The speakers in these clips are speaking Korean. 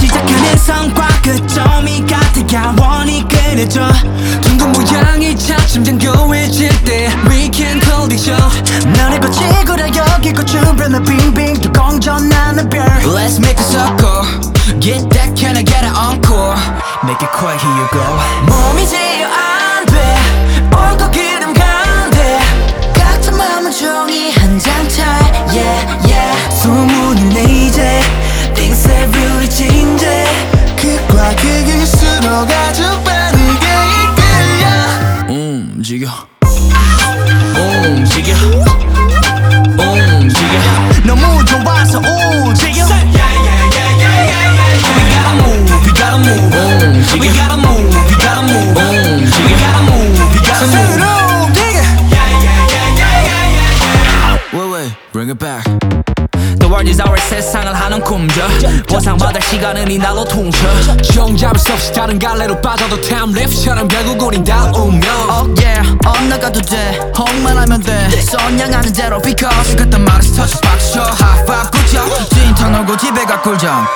시작하는 성과 끝점이 같아 영원히 그려져 둥근 모양이 차츰 견고해질 때 We can call it show 너를 거치고라 여기고 주변을 빙빙 또 공전하는 별 Let's make a circle Get that can I get an encore Make it quiet here you go 몸이 제어 움직여 움직여 움직여 너무 좋아서 움직여 We gotta move, we gotta move We gotta move, we gotta move We gotta move, we gotta move 새로 움직여 Wait, wait, bring it back The world is our 세상을 하는 꿈져 보상받을 시간은 이 날로 퉁쳐 정잡을 수 없이 다른 갈래로 빠져도 타임랩처럼 결국 우린 다 운명. Oh yeah. 엇나가도 돼. 홍만 하면 돼. 선양하는 대로 because. 그딴 말에 터져 박수 High five 굿job. 진탕 놀고 집에 가 꿀잠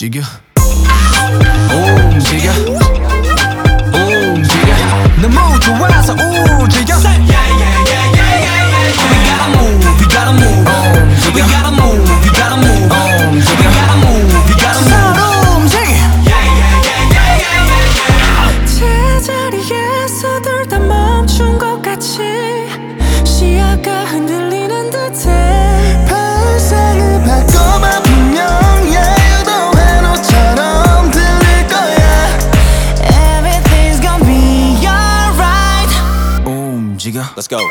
움직여 움직여 움직여 너무 좋아서 움직여 Let's go.